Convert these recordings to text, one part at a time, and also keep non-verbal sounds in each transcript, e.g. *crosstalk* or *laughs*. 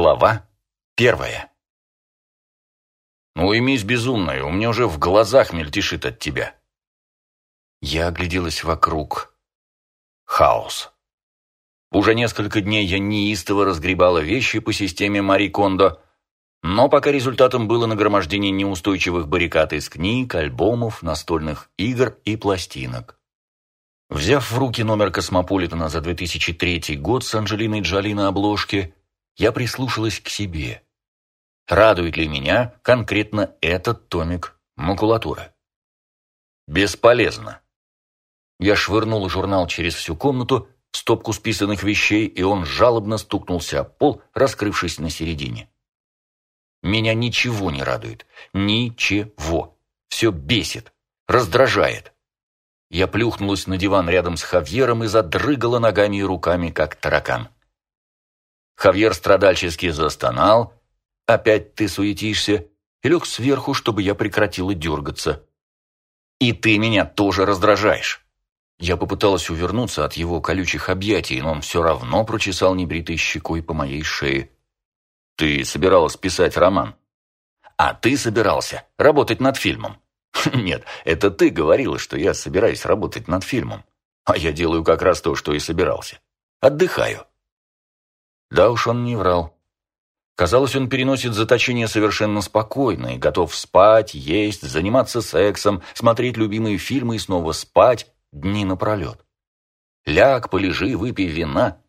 Глава первая. «Уймись, безумная, у меня уже в глазах мельтешит от тебя». Я огляделась вокруг. Хаос. Уже несколько дней я неистово разгребала вещи по системе Мари Кондо, но пока результатом было нагромождение неустойчивых баррикад из книг, альбомов, настольных игр и пластинок. Взяв в руки номер «Космополитена» за 2003 год с Анджелиной Джоли на обложке, я прислушалась к себе. Радует ли меня конкретно этот томик макулатуры? Бесполезно. Я швырнул журнал через всю комнату в стопку списанных вещей, и он жалобно стукнулся о пол, раскрывшись на середине. Меня ничего не радует. Ничего. Все бесит, раздражает. Я плюхнулась на диван рядом с Хавьером и задрыгала ногами и руками, как таракан. Хавьер страдальчески застонал. «Опять ты суетишься?» и лег сверху, чтобы я прекратила дергаться. «И ты меня тоже раздражаешь!» Я попыталась увернуться от его колючих объятий, но он все равно прочесал небритой щекой по моей шее. «Ты собиралась писать роман?» «А ты собирался работать над фильмом?» *laughs* «Нет, это ты говорила, что я собираюсь работать над фильмом. А я делаю как раз то, что и собирался. Отдыхаю». Да уж он не врал. Казалось, он переносит заточение совершенно спокойно и готов спать, есть, заниматься сексом, смотреть любимые фильмы и снова спать дни напролет. Ляг, полежи, выпей вина.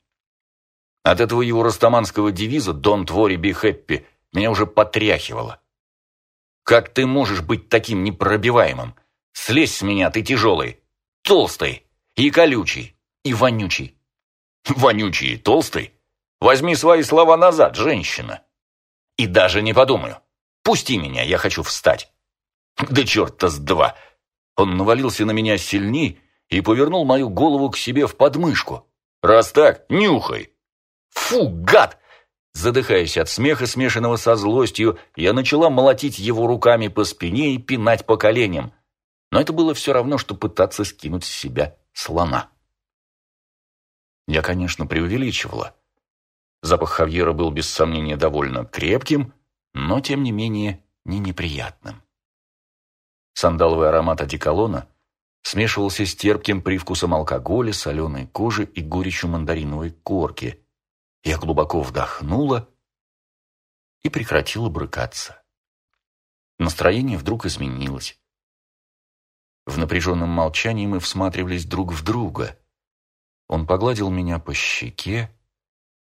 От этого его растаманского девиза «Don't worry, be happy» меня уже потряхивало. Как ты можешь быть таким непробиваемым? Слезь с меня, ты тяжелый, толстый и колючий, и вонючий. *laughs* Вонючий и толстый? Возьми свои слова назад, женщина. И даже не подумаю. Пусти меня, я хочу встать. Да черт-то с два. Он навалился на меня сильней и повернул мою голову к себе в подмышку. Раз так, нюхай. Фу, гад! Задыхаясь от смеха, смешанного со злостью, я начала молотить его руками по спине и пинать по коленям. Но это было все равно, что пытаться скинуть с себя слона. Я, конечно, преувеличивала. Запах Хавьера был без сомнения довольно крепким, но, тем не менее, не неприятным. Сандаловый аромат одеколона смешивался с терпким привкусом алкоголя, соленой кожи и горечью мандариновой корки. Я глубоко вдохнула и прекратила брыкаться. Настроение вдруг изменилось. В напряженном молчании мы всматривались друг в друга. Он погладил меня по щеке,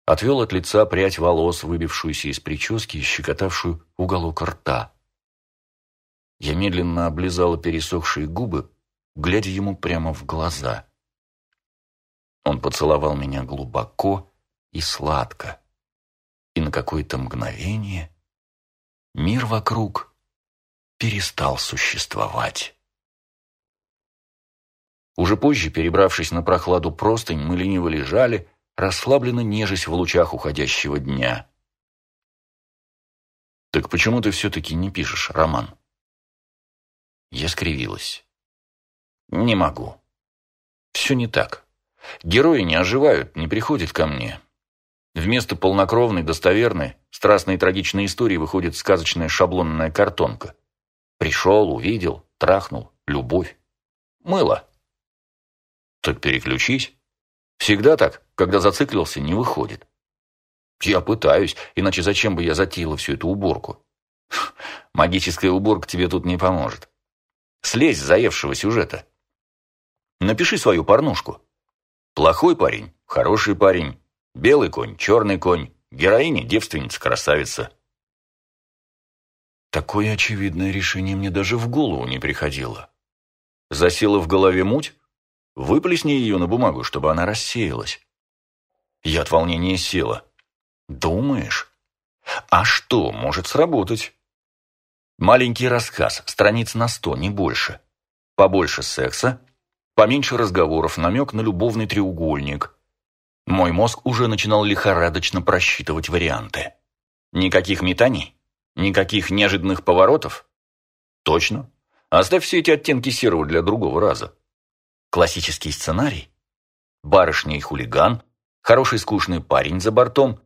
Отвел от лица прядь волос, выбившуюся из прически и щекотавшую уголок рта. Я медленно облизала пересохшие губы, глядя ему прямо в глаза. Он поцеловал меня глубоко и сладко, и на какое-то мгновение мир вокруг перестал существовать. Уже позже, перебравшись на прохладу простынь, мы лениво лежали, расслабленно нежась в лучах уходящего дня. «Так почему ты все-таки не пишешь роман?» Я скривилась. «Не могу. Все не так. Герои не оживают, не приходят ко мне. Вместо полнокровной, достоверной, страстной и трагичной истории выходит сказочная шаблонная картонка. Пришел, увидел, трахнул, любовь. Мыло. Так переключись. Всегда так, когда зациклился, не выходит. Я пытаюсь, иначе зачем бы я затеяла всю эту уборку? *laughs* Магическая уборка тебе тут не поможет. Слезь с заевшего сюжета. Напиши свою порнушку. Плохой парень, хороший парень, белый конь, черный конь, героиня, девственница, красавица. Такое очевидное решение мне даже в голову не приходило. Засела в голове муть? Выплесни ее на бумагу, чтобы она рассеялась. Я от волнения села. Думаешь? А что может сработать? Маленький рассказ, страниц на сто, не больше. Побольше секса, поменьше разговоров, намек на любовный треугольник. Мой мозг уже начинал лихорадочно просчитывать варианты. Никаких метаний? Никаких неожиданных поворотов? Точно. Оставь все эти оттенки серого для другого раза. Классический сценарий? Барышня и хулиган, хороший скучный парень за бортом,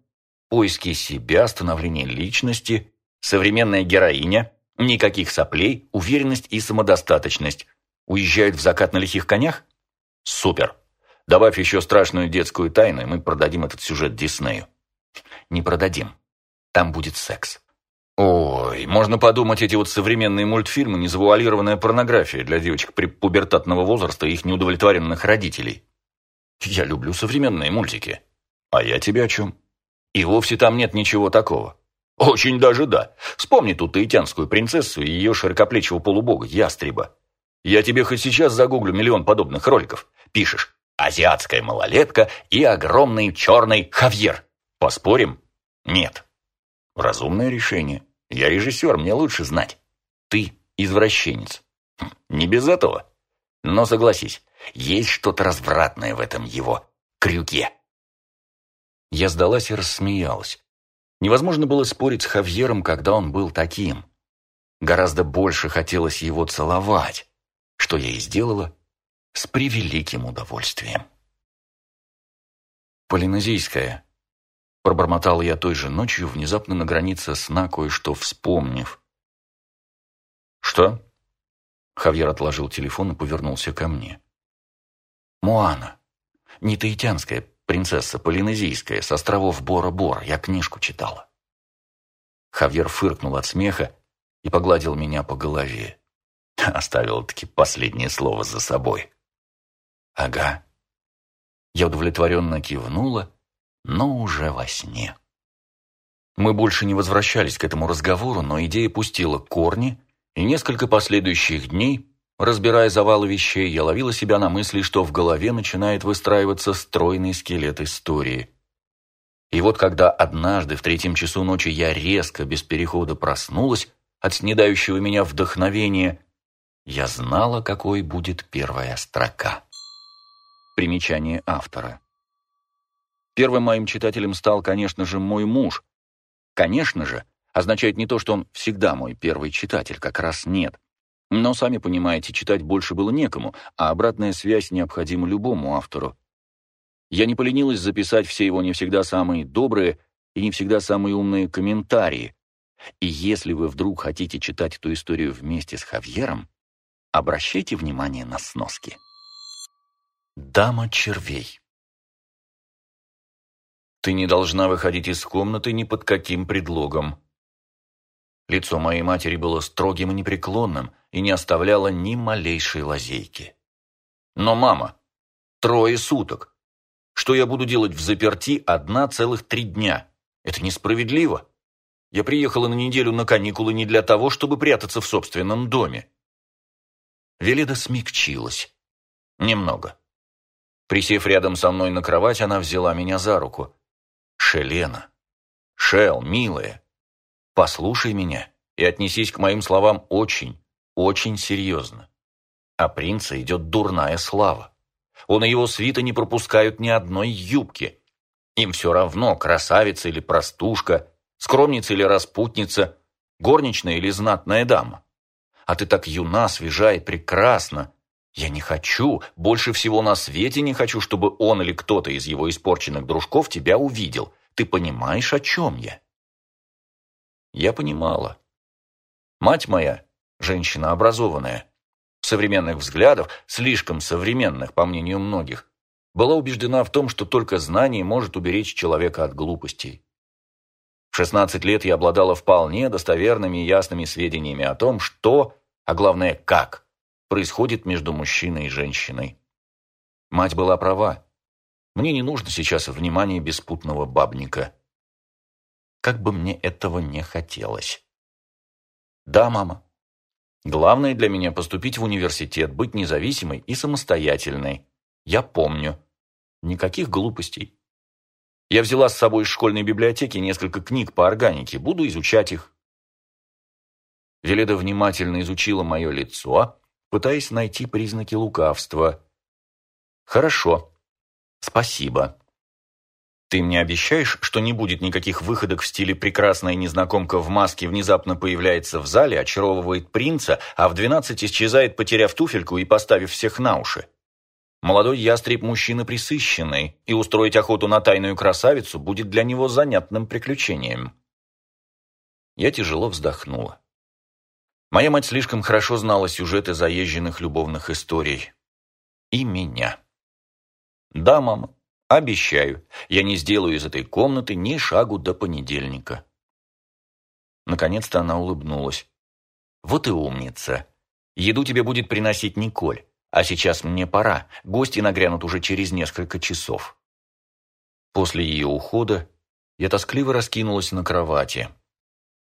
Поиски себя, становление личности, современная героиня, никаких соплей, уверенность и самодостаточность. Уезжают в закат на лихих конях? Супер! Добавь еще страшную детскую тайну, и мы продадим этот сюжет Диснею. Не продадим. Там будет секс. Ой, можно подумать, эти вот современные мультфильмы – незавуалированная порнография для девочек при пубертатного возраста и их неудовлетворенных родителей. Я люблю современные мультики. А я тебе о чем? И вовсе там нет ничего такого. Очень даже да. Вспомни ту таитянскую принцессу и ее широкоплечего полубога, ястреба. Я тебе хоть сейчас загуглю миллион подобных роликов. Пишешь «Азиатская малолетка» и огромный черный Хавьер. Поспорим? Нет. Разумное решение. Я режиссер, мне лучше знать. Ты извращенец. Хм, не без этого. Но согласись, есть что-то развратное в этом его крюке. Я сдалась и рассмеялась. Невозможно было спорить с Хавьером, когда он был таким. Гораздо больше хотелось его целовать, что я и сделала с превеликим удовольствием. Полинезийская. Пробормотал я той же ночью, внезапно на границе сна кое-что вспомнив. «Что?» Хавьер отложил телефон и повернулся ко мне. «Муана. Не таитянская, принцесса полинезийская, с островов Бора-Бора. Я книжку читала». Хавьер фыркнул от смеха и погладил меня по голове. *laughs* Оставил-таки последнее слово за собой. «Ага». Я удовлетворенно кивнула, но уже во сне. Мы больше не возвращались к этому разговору, но идея пустила корни, и несколько последующих дней Разбирая завалы вещей, я ловила себя на мысли, что в голове начинает выстраиваться стройный скелет истории. И вот когда однажды в третьем часу ночи я резко, без перехода проснулась от снедающего меня вдохновения, я знала, какой будет первая строка. Примечание автора. Первым моим читателем стал, конечно же, мой муж. Конечно же, означает не то, что он всегда мой первый читатель, как раз нет. Но, сами понимаете, читать больше было некому, а обратная связь необходима любому автору. Я не поленилась записать все его не всегда самые добрые и не всегда самые умные комментарии. И если вы вдруг хотите читать эту историю вместе с Хавьером, обращайте внимание на сноски. Дама червей. Ты не должна выходить из комнаты ни под каким предлогом. Лицо моей матери было строгим и непреклонным и не оставляло ни малейшей лазейки. «Но, мама, трое суток. Что я буду делать в заперти одна целых три дня? Это несправедливо. Я приехала на неделю на каникулы не для того, чтобы прятаться в собственном доме». Веледа смягчилась. Немного. Присев рядом со мной на кровать, она взяла меня за руку. «Шелена! Шел, милая, Послушай меня и отнесись к моим словам очень, очень серьезно. А принца идет дурная слава. Он и его свита не пропускают ни одной юбки. Им все равно, красавица или простушка, скромница или распутница, горничная или знатная дама. А ты так юна, свежа и прекрасна. Я не хочу, больше всего на свете не хочу, чтобы он или кто-то из его испорченных дружков тебя увидел. Ты понимаешь, о чем я? Я понимала. Мать моя, женщина образованная, современных взглядов, слишком современных, по мнению многих, была убеждена в том, что только знание может уберечь человека от глупостей. В 16 лет я обладала вполне достоверными и ясными сведениями о том, что, а главное, как, происходит между мужчиной и женщиной. Мать была права. Мне не нужно сейчас внимание беспутного бабника как бы мне этого не хотелось. Да, мама. Главное для меня поступить в университет, быть независимой и самостоятельной. Я помню. Никаких глупостей. Я взяла с собой из школьной библиотеки несколько книг по органике, буду изучать их. Веледа внимательно изучила мое лицо, пытаясь найти признаки лукавства. «Хорошо. Спасибо. Ты мне обещаешь, что не будет никаких выходок в стиле «прекрасная незнакомка в маске внезапно появляется в зале, очаровывает принца, а в двенадцать исчезает, потеряв туфельку и поставив всех на уши»? Молодой ястреб мужчина присыщенный, и устроить охоту на тайную красавицу будет для него занятным приключением. Я тяжело вздохнула. Моя мать слишком хорошо знала сюжеты заезженных любовных историй. И меня. Да, мама, обещаю, я не сделаю из этой комнаты ни шагу до понедельника. Наконец-то она улыбнулась. Вот и умница. Еду тебе будет приносить Николь. А сейчас мне пора. Гости нагрянут уже через несколько часов. После ее ухода я тоскливо раскинулась на кровати.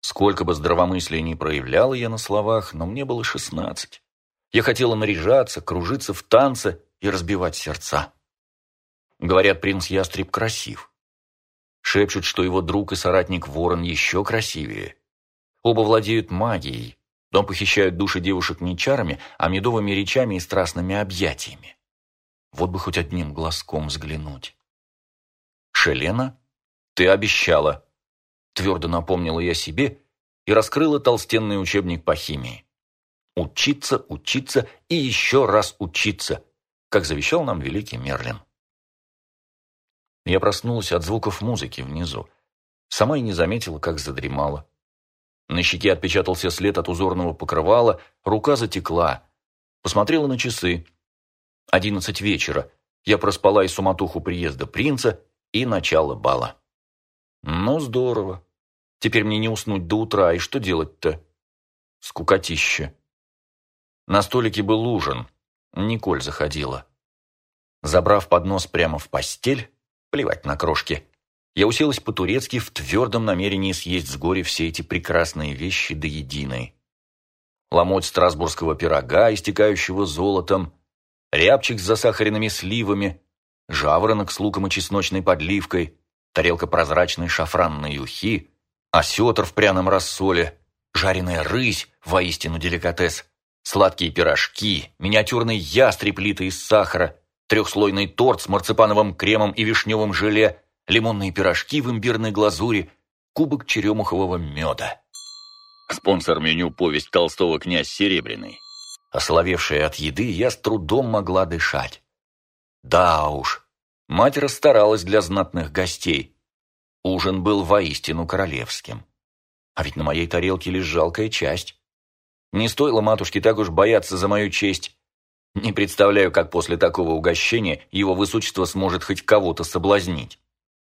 Сколько бы здравомыслия ни проявляла я на словах, но мне было шестнадцать. Я хотела наряжаться, кружиться в танце и разбивать сердца. Говорят, принц Ястреб красив. Шепчут, что его друг и соратник Ворон еще красивее. Оба владеют магией, но похищают души девушек не чарами, а медовыми речами и страстными объятиями. Вот бы хоть одним глазком взглянуть. «Шелена, ты обещала», Твердо напомнила я себе и раскрыла толстенный учебник по химии. Учиться, учиться и еще раз учиться, как завещал нам великий Мерлин. Я проснулась от звуков музыки внизу. Сама и не заметила, как задремала. На щеке отпечатался след от узорного покрывала, рука затекла. Посмотрела на часы. Одиннадцать вечера. Я проспала и суматоху приезда принца и начало бала. Ну, здорово. Теперь мне не уснуть до утра, и что делать-то? Скукотища. На столике был ужин. Николь заходила. Забрав поднос прямо в постель, плевать на крошки, я уселась по-турецки в твердом намерении съесть с горя все эти прекрасные вещи до единой. Ломоть страсбургского пирога, истекающего золотом, рябчик с засахаренными сливами, жаворонок с луком и чесночной подливкой, тарелка прозрачной шафранной ухи, осетр в пряном рассоле, жареная рысь, воистину деликатес, сладкие пирожки, миниатюрный ястреб, литый из сахара, трехслойный торт с марципановым кремом и вишневым желе, лимонные пирожки в имбирной глазури, кубок черемухового меда. Спонсор меню «Повесть Толстого князь Серебряный». Ословевшая от еды, я с трудом могла дышать. Да уж, Мать расстаралась для знатных гостей. Ужин был воистину королевским. А ведь на моей тарелке лишь жалкая часть. Не стоило матушке так уж бояться за мою честь. Не представляю, как после такого угощения его высочество сможет хоть кого-то соблазнить.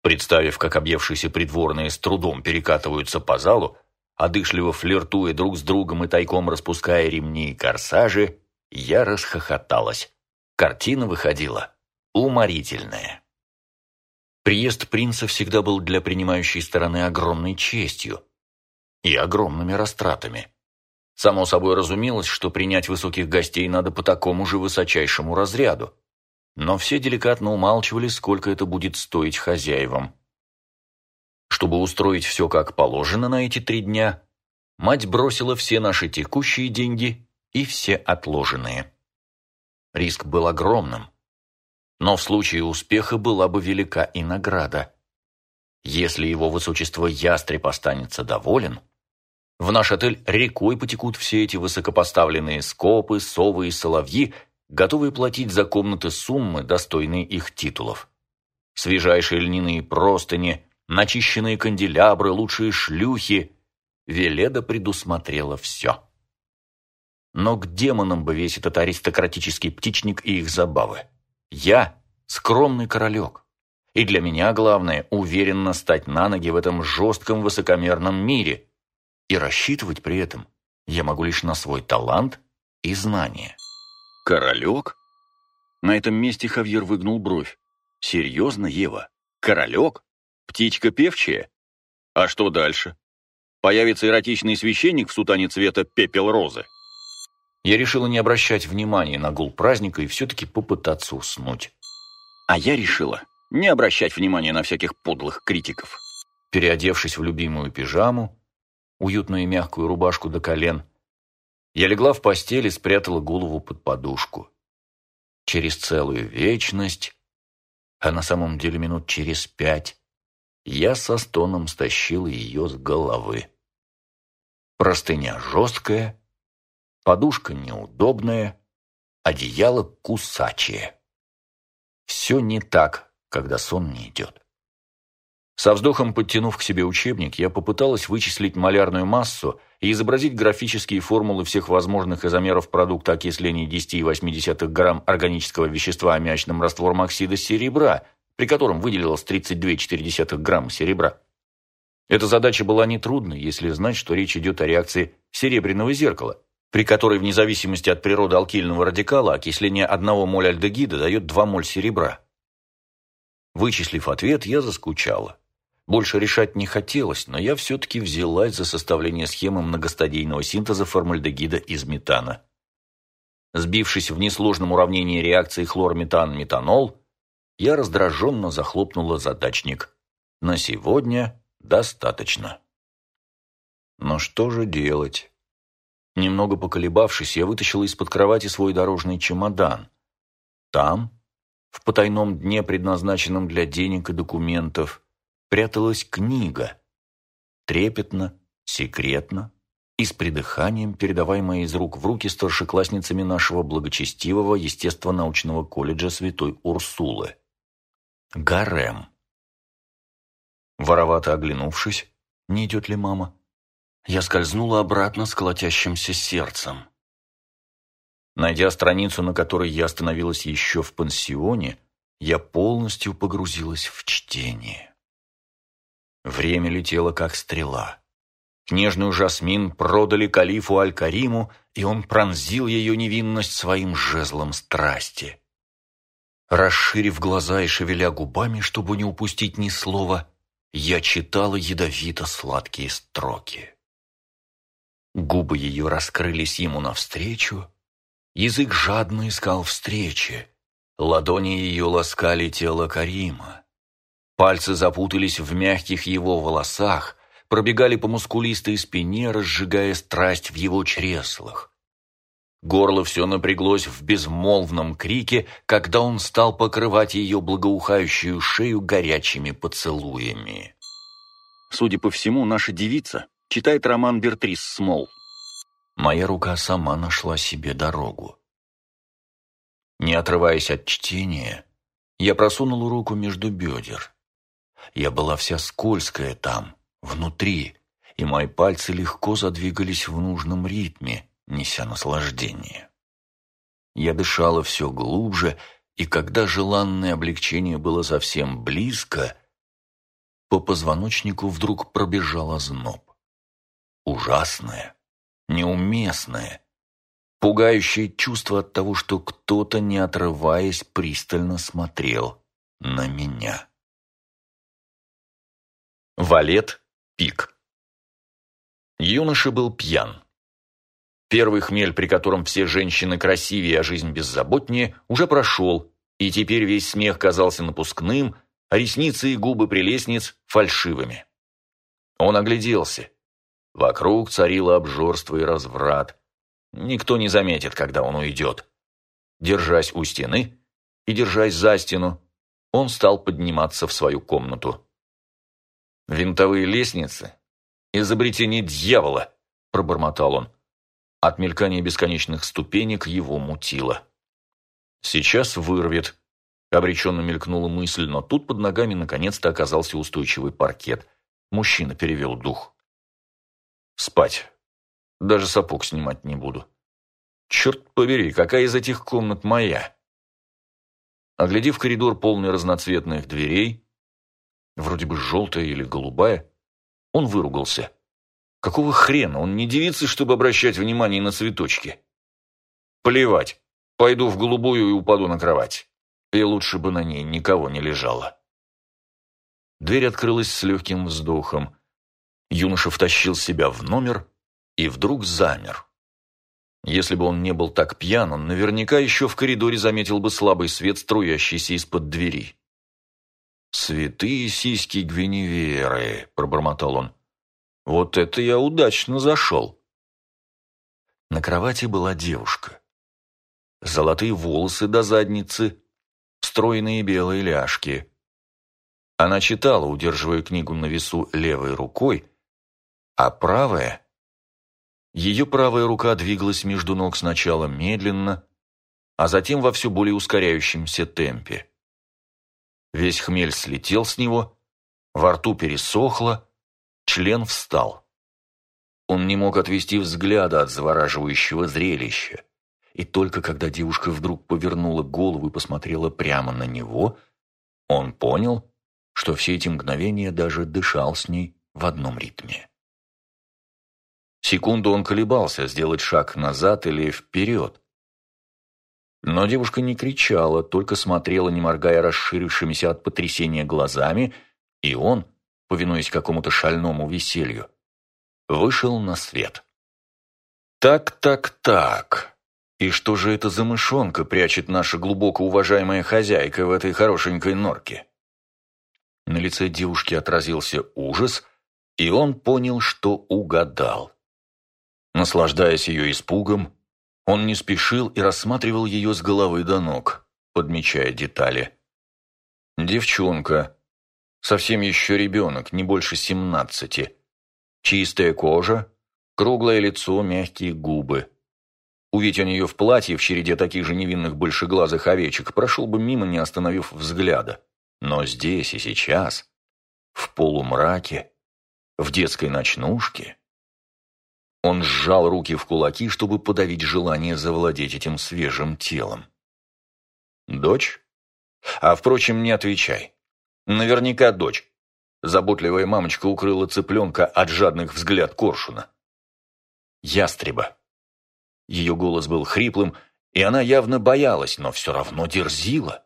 Представив, как объевшиеся придворные с трудом перекатываются по залу, одышливо флиртуя друг с другом и тайком распуская ремни и корсажи, я расхохоталась. Картина выходила уморительное. Приезд принца всегда был для принимающей стороны огромной честью и огромными растратами. Само собой разумелось, что принять высоких гостей надо по такому же высочайшему разряду. Но все деликатно умалчивали, сколько это будет стоить хозяевам. Чтобы устроить все как положено на эти три дня, мать бросила все наши текущие деньги и все отложенные. Риск был огромным. Но в случае успеха была бы велика и награда. Если его высочество ястреб останется доволен, в наш отель рекой потекут все эти высокопоставленные скопы, совы и соловьи, готовые платить за комнаты суммы, достойные их титулов. Свежайшие льняные простыни, начищенные канделябры, лучшие шлюхи. Веледа предусмотрела все. Но к демонам бы весь этот аристократический птичник и их забавы. Я – скромный королек. И для меня главное – уверенно стать на ноги в этом жестком высокомерном мире. И рассчитывать при этом я могу лишь на свой талант и знания. Королек? На этом месте Хавьер выгнул бровь. Серьезно, Ева? Королек? Птичка певчая? А что дальше? Появится эротичный священник в сутане цвета пепел розы? Я решила не обращать внимания на гул праздника и все-таки попытаться уснуть. А я решила не обращать внимания на всяких подлых критиков. Переодевшись в любимую пижаму, уютную и мягкую рубашку до колен, я легла в постель и спрятала голову под подушку. Через целую вечность, а на самом деле минут через пять, я со стоном стащила ее с головы. Простыня жесткая, Подушка неудобная, одеяло кусачее. Все не так, когда сон не идет. Со вздохом подтянув к себе учебник, я попыталась вычислить малярную массу и изобразить графические формулы всех возможных изомеров продукта окисления 10,8 грамм органического вещества аммиачным раствором оксида серебра, при котором выделилось 32,4 грамма серебра. Эта задача была нетрудной, если знать, что речь идет о реакции серебряного зеркала, при которой вне зависимости от природы алкильного радикала окисление одного моль альдегида дает 2 моль серебра. Вычислив ответ, я заскучала. Больше решать не хотелось, но я все-таки взялась за составление схемы многостадийного синтеза формальдегида из метана. Сбившись в несложном уравнении реакции хлорметан-метанол, я раздраженно захлопнула задачник. На сегодня достаточно. Но что же делать? Немного поколебавшись, я вытащила из-под кровати свой дорожный чемодан. Там, в потайном дне, предназначенном для денег и документов, пряталась книга. Трепетно, секретно и с придыханием, передаваемая из рук в руки старшеклассницами нашего благочестивого естественно-научного колледжа Святой Урсулы. Гарем. Воровато оглянувшись, не идет ли мама, я скользнула обратно с колотящимся сердцем. Найдя страницу, на которой я остановилась еще в пансионе, я полностью погрузилась в чтение. Время летело, как стрела. Книжную Жасмин продали калифу Аль-Кариму, и он пронзил ее невинность своим жезлом страсти. Расширив глаза и шевеля губами, чтобы не упустить ни слова, я читала ядовито-сладкие строки. Губы ее раскрылись ему навстречу, язык жадно искал встречи, ладони ее ласкали тело Карима. Пальцы запутались в мягких его волосах, пробегали по мускулистой спине, разжигая страсть в его чреслах. Горло все напряглось в безмолвном крике, когда он стал покрывать ее благоухающую шею горячими поцелуями. Судя по всему, наша девица читает роман Бертрис Смол. Моя рука сама нашла себе дорогу. Не отрываясь от чтения, я просунул руку между бедер. Я была вся скользкая там, внутри, и мои пальцы легко задвигались в нужном ритме, неся наслаждение. Я дышала все глубже, и когда желанное облегчение было совсем близко, по позвоночнику вдруг пробежал озноб. Ужасное, неуместное, пугающее чувство от того, что кто-то, не отрываясь, пристально смотрел на меня. Валет Пик. Юноша был пьян. Первый хмель, при котором все женщины красивее, а жизнь беззаботнее, уже прошел, и теперь весь смех казался напускным, а ресницы и губы прелестниц – фальшивыми. Он огляделся. Вокруг царило обжорство и разврат. Никто не заметит, когда он уйдет. Держась у стены и держась за стену, он стал подниматься в свою комнату. «Винтовые лестницы? Изобретение дьявола!» – пробормотал он. От мелькания бесконечных ступенек его мутило. «Сейчас вырвет», – обреченно мелькнула мысль, но тут под ногами наконец-то оказался устойчивый паркет. Мужчина перевел дух. «Спать. Даже сапог снимать не буду. Черт побери, какая из этих комнат моя?» Оглядев коридор полный разноцветных дверей, вроде бы желтая или голубая. Он выругался. Какого хрена? Он не девица, чтобы обращать внимание на цветочки. Плевать. Пойду в голубую и упаду на кровать. И лучше бы на ней никого не лежало. Дверь открылась с легким вздохом. Юноша втащил себя в номер и вдруг замер. Если бы он не был так пьян, он наверняка еще в коридоре заметил бы слабый свет, струящийся из-под двери. «Святые сиськи Гвиневеры», — пробормотал он. «Вот это я удачно зашел». На кровати была девушка. Золотые волосы до задницы, стройные белые ляжки. Она читала, удерживая книгу на весу левой рукой, а правая... Ее правая рука двигалась между ног сначала медленно, а затем во все более ускоряющемся темпе. Весь хмель слетел с него, во рту пересохло, член встал. Он не мог отвести взгляда от завораживающего зрелища. И только когда девушка вдруг повернула голову и посмотрела прямо на него, он понял, что все эти мгновения даже дышал с ней в одном ритме. Секунду он колебался, сделать шаг назад или вперед. Но девушка не кричала, только смотрела, не моргая расширившимися от потрясения глазами, и он, повинуясь какому-то шальному веселью, вышел на свет. «Так, так, так. И что же это за мышонка прячет наша глубоко уважаемая хозяйка в этой хорошенькой норке?» На лице девушки отразился ужас, и он понял, что угадал. Наслаждаясь ее испугом, он не спешил и рассматривал ее с головы до ног, подмечая детали. Девчонка, совсем еще ребенок, не больше семнадцати. Чистая кожа, круглое лицо, мягкие губы. Увидеть он ее в платье в череде таких же невинных большеглазых овечек прошел бы мимо, не остановив взгляда. Но здесь и сейчас, в полумраке, в детской ночнушке, он сжал руки в кулаки, чтобы подавить желание завладеть этим свежим телом. «Дочь? А, впрочем, не отвечай. Наверняка дочь. Заботливая мамочка укрыла цыпленка от жадных взгляд коршуна. Ястреба. Ее голос был хриплым, и она явно боялась, но все равно дерзила.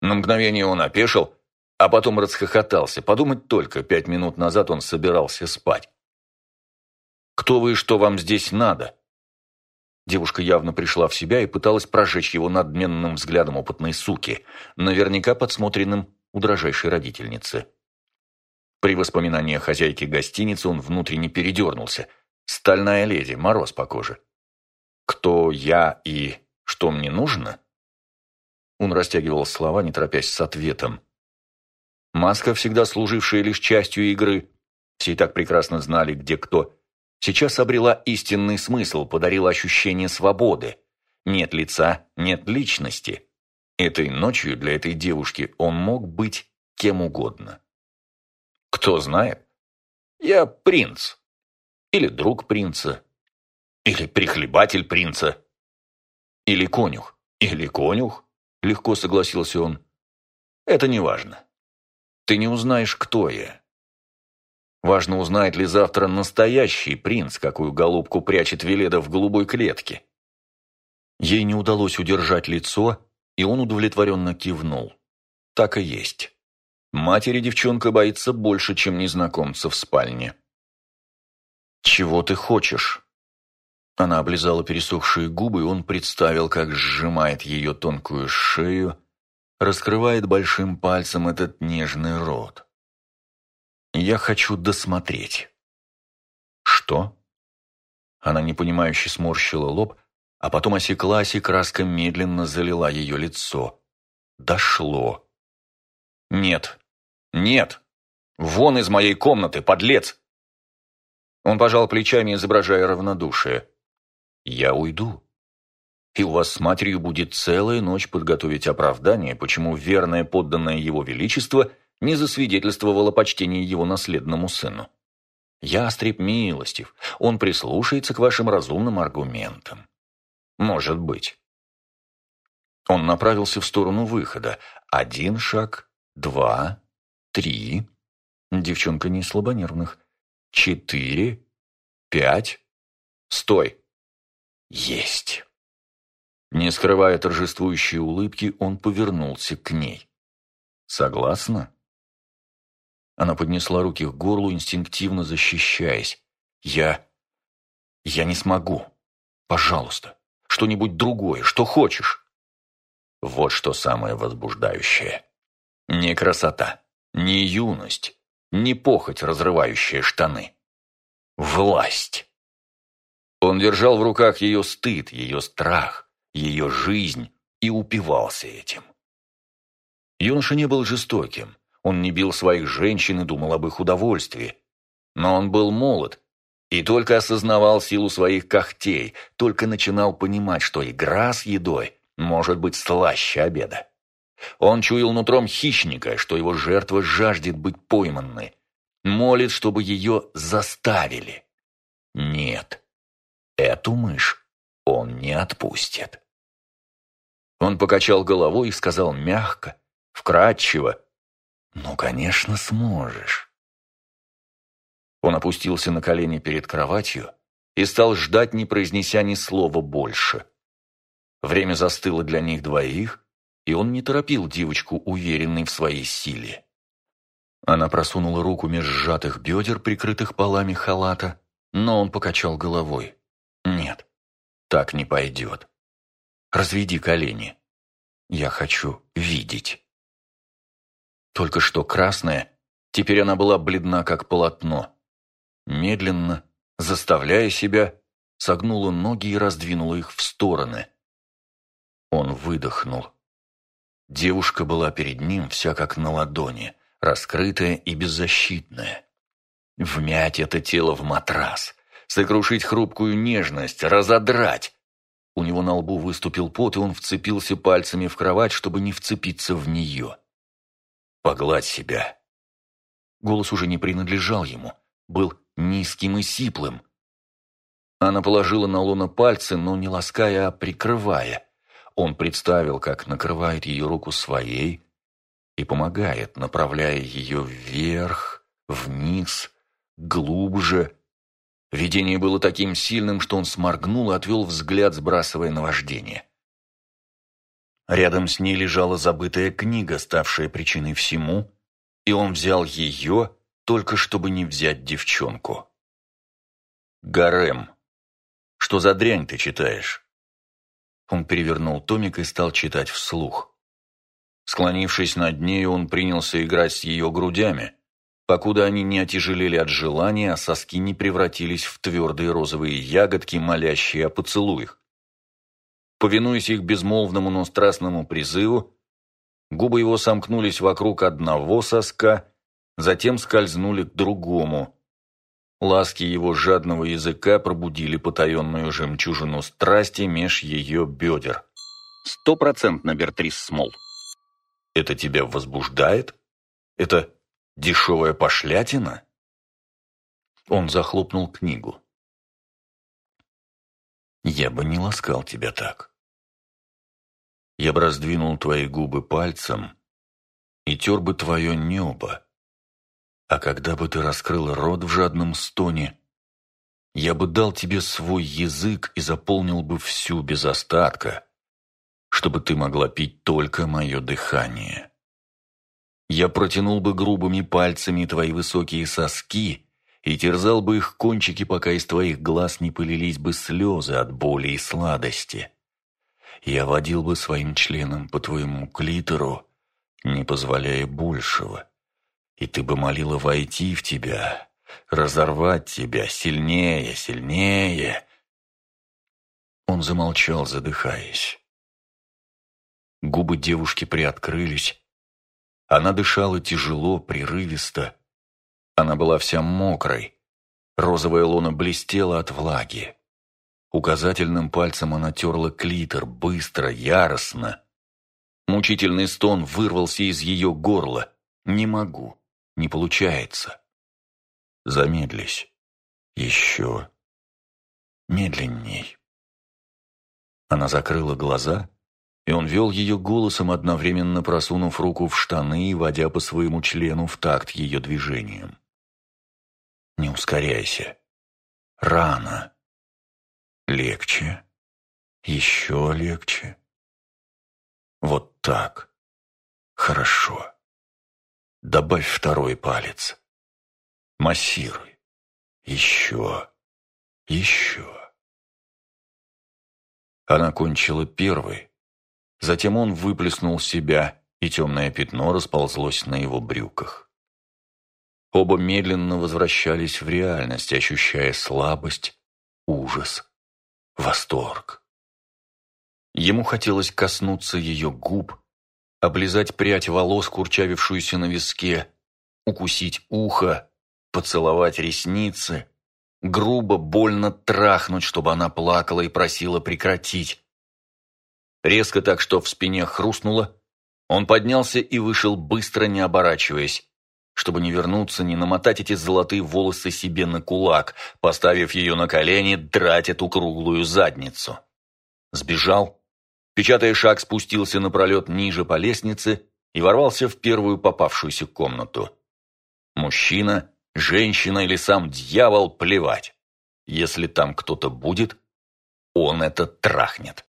На мгновение он опешил, а потом расхохотался. Подумать только, пять минут назад он собирался спать. «Кто вы и что вам здесь надо?» Девушка явно пришла в себя и пыталась прожечь его надменным взглядом опытной суки, наверняка подсмотренным у дрожайшей родительницы. При воспоминании о хозяйке гостиницы он внутренне передернулся. Стальная леди, мороз по коже. «Кто я и что мне нужно?» Он растягивал слова, не торопясь с ответом. Маска, всегда служившая лишь частью игры, все и так прекрасно знали, где кто, сейчас обрела истинный смысл, подарила ощущение свободы. Нет лица, нет личности. Этой ночью для этой девушки он мог быть кем угодно. Кто знает? Я принц. Или друг принца. Или прихлебатель принца. Или конюх. Или конюх. Легко согласился он. Это не важно. Ты не узнаешь, кто я. Важно, узнает ли завтра настоящий принц, какую голубку прячет Веледа в голубой клетке. Ей не удалось удержать лицо, и он удовлетворенно кивнул. Так и есть. Матери девчонка боится больше, чем незнакомца в спальне. «Чего ты хочешь?» Она облизала пересохшие губы, и он представил, как сжимает ее тонкую шею, раскрывает большим пальцем этот нежный рот. «Я хочу досмотреть». «Что?» Она непонимающе сморщила лоб, а потом осеклась, и краска медленно залила ее лицо. «Дошло». «Нет, «Нет! Вон из моей комнаты, подлец!» Он пожал плечами, изображая равнодушие. «Я уйду. И у вас с матерью будет целая ночь подготовить оправдание, почему верное подданное его величество не засвидетельствовало почтение его наследному сыну. Ястреб милостив, он прислушается к вашим разумным аргументам. Может быть». Он направился в сторону выхода. Один шаг, два, три. Девчонка не слабонервных. Четыре. Пять. Стой. Есть. Не скрывая торжествующей улыбки, он повернулся к ней. Согласна? Она поднесла руки к горлу, инстинктивно защищаясь. Я... я не смогу. Пожалуйста. Что-нибудь другое, что хочешь. Вот что самое возбуждающее. Не красота. Не юность, не похоть, разрывающая штаны. Власть. Он держал в руках ее стыд, ее страх, ее жизнь и упивался этим. Юноша не был жестоким, он не бил своих женщин и думал об их удовольствии. Но он был молод и только осознавал силу своих когтей, только начинал понимать, что игра с едой может быть слаще обеда. Он чуял нутром хищника, что его жертва жаждет быть пойманной. Молит, чтобы ее заставили. Нет, эту мышь он не отпустит. Он покачал головой и сказал мягко, вкрадчиво, «Ну, конечно, сможешь». Он опустился на колени перед кроватью и стал ждать, не произнеся ни слова больше. Время застыло для них двоих, и он не торопил девочку, уверенной в своей силе. Она просунула руку меж сжатых бедер, прикрытых полами халата, но он покачал головой. «Нет, так не пойдет. Разведи колени. Я хочу видеть». Только что красная, теперь она была бледна, как полотно. Медленно, заставляя себя, согнула ноги и раздвинула их в стороны. Он выдохнул. Девушка была перед ним вся как на ладони, раскрытая и беззащитная. Вмять это тело в матрас, сокрушить хрупкую нежность, разодрать. У него на лбу выступил пот, и он вцепился пальцами в кровать, чтобы не вцепиться в нее. «Погладь себя». Голос уже не принадлежал ему, был низким и сиплым. Она положила на луна пальцы, но не лаская, а прикрывая – он представил, как накрывает ее руку своей и помогает, направляя ее вверх, вниз, глубже. Видение было таким сильным, что он сморгнул и отвел взгляд, сбрасывая наваждение. Рядом с ней лежала забытая книга, ставшая причиной всему, и он взял ее, только чтобы не взять девчонку. «Гарем, что за дрянь ты читаешь?» Он перевернул томик и стал читать вслух. Склонившись над ней, он принялся играть с ее грудями, покуда они не отяжелели от желания, а соски не превратились в твердые розовые ягодки, молящие о поцелуях. Повинуясь их безмолвному, но страстному призыву, губы его сомкнулись вокруг одного соска, затем скользнули к другому – Ласки его жадного языка пробудили потаенную жемчужину страсти меж ее бедер. Стопроцентно Бертрис Смол. Это тебя возбуждает? Это дешевая пошлятина? Он захлопнул книгу. Я бы не ласкал тебя так. Я бы раздвинул твои губы пальцем и тер бы твое небо, а когда бы ты раскрыл рот в жадном стоне, я бы дал тебе свой язык и заполнил бы всю без остатка, чтобы ты могла пить только мое дыхание. Я протянул бы грубыми пальцами твои высокие соски и терзал бы их кончики, пока из твоих глаз не полились бы слезы от боли и сладости. Я водил бы своим членом по твоему клитору, не позволяя большего и ты бы молила войти в тебя, разорвать тебя сильнее, сильнее. Он замолчал, задыхаясь. Губы девушки приоткрылись. Она дышала тяжело, прерывисто. Она была вся мокрой. Розовая луна блестела от влаги. Указательным пальцем она терла клитор, быстро, яростно. Мучительный стон вырвался из ее горла. «Не могу. Не получается. Замедлись. Еще. Медленней. Она закрыла глаза, и он вел ее голосом, одновременно просунув руку в штаны и водя по своему члену в такт ее движением. «Не ускоряйся. Рано. Легче. Еще легче. Вот так. Хорошо. Добавь второй палец. Массируй. Еще. Еще. Она кончила первой. Затем он выплеснул себя, и темное пятно расползлось на его брюках. Оба медленно возвращались в реальность, ощущая слабость, ужас, восторг. Ему хотелось коснуться ее губ, облизать прядь волос, курчавившуюся на виске, укусить ухо, поцеловать ресницы, грубо, больно трахнуть, чтобы она плакала и просила прекратить. Резко так, что в спине хрустнуло, Он поднялся и вышел быстро, не оборачиваясь, чтобы не вернуться, не намотать эти золотые волосы себе на кулак, поставив ее на колени, драть эту круглую задницу. Сбежал, печатая шаг, спустился напролет ниже по лестнице и ворвался в первую попавшуюся комнату. Мужчина, женщина или сам дьявол – плевать. Если там кто-то будет, он это трахнет.